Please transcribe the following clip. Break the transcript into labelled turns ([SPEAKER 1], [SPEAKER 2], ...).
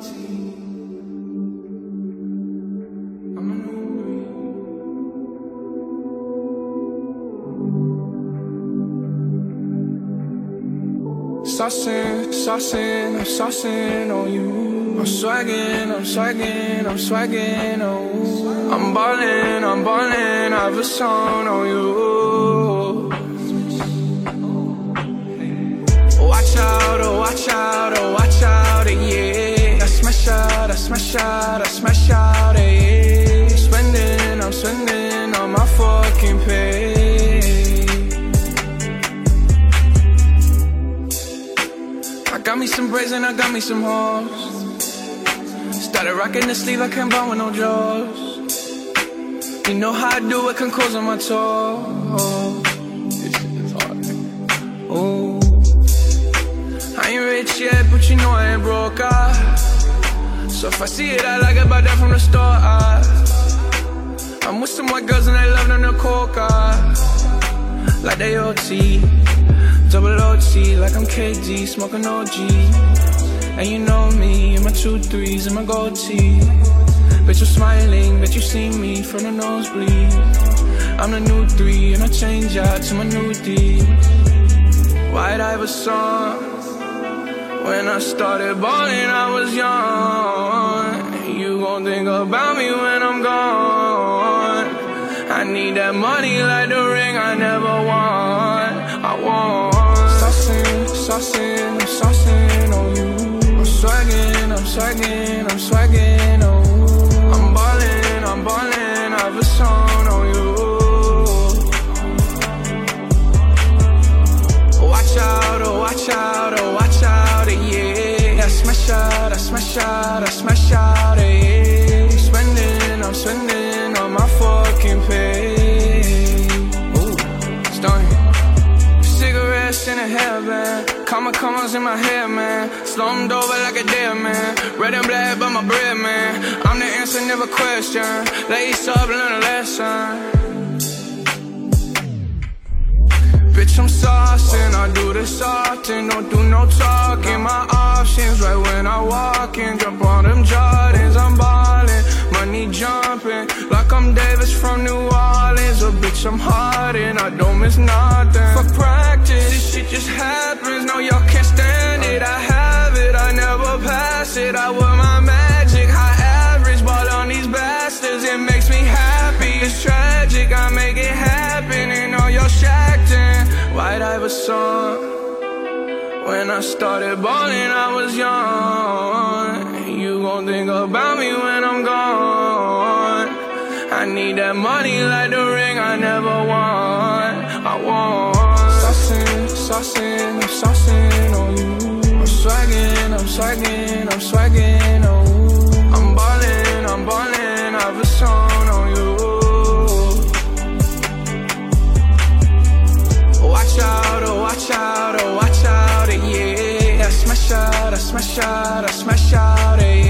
[SPEAKER 1] Sussing, sussing, I'm sussing on you. I'm swagging, I'm swagging, I'm swagging, you. I'm ballin', I'm ballin', I've a song on you. Watch out, oh, watch out, oh, watch out, yeah. I smash out, I smash out, I smash out, yeah. Spending, I'm spending on my fucking pay. I got me some braids and I got me some hoes. Started rocking the sleeve, I can't buy with no jaws. You know how I do it, can close on my toes. Oh. I ain't rich yet, but you know I ain't broke, ah. So if I see it, I like it, buy that from the store, ah. I'm with some white girls and they love them to coca. Like they OT, double OT, like I'm KD, smoking OG. And you know me, and my two threes and my gold tee. Bet you're smiling, bet you see me from the nosebleed. I'm the new three, and I change out to my new D. White Iverson. When I started balling, I was young. You gon' think about me when I'm gone. I need that money like the ring I never won. I want. Saucing, saucing, I'm on you. I'm swagging, I'm swagging, I'm swagging, oh. I'm ballin', I'm ballin', I have a song on you. Watch out, oh, watch out, out, I smash out, I smash out, yeah. Spending, I'm spending on my fucking pay. Ooh, stunning. Cigarettes in a hairband. Comma commas in my head, man. Slumped over like a dead man. Red and black, but my bread, man. I'm the answer, never question. Lace up, learn a lesson. Bitch, I'm saucing, I do this often, don't do no talking. My right when I walk in, jump on them Jordans, I'm ballin', money jumping, like I'm Davis from New Orleans. Oh, bitch, I'm hard and I don't miss nothing. For practice, this shit just happens, no, y'all can't stand it. I have it, I never pass it. I wear my magic, high average, ball on these bastards, it makes me happy. It's tragic, I make it happen, and all y'all shacked in. White Iverson. When I started balling, I was young. You gon' think about me when I'm gone. I need that money like the ring I never won. I want. Saucing, saucing, I'm saucing on you. I'm swagging, I'm swagging, I'm swagging, smash out, I smash out, I smash out, yeah.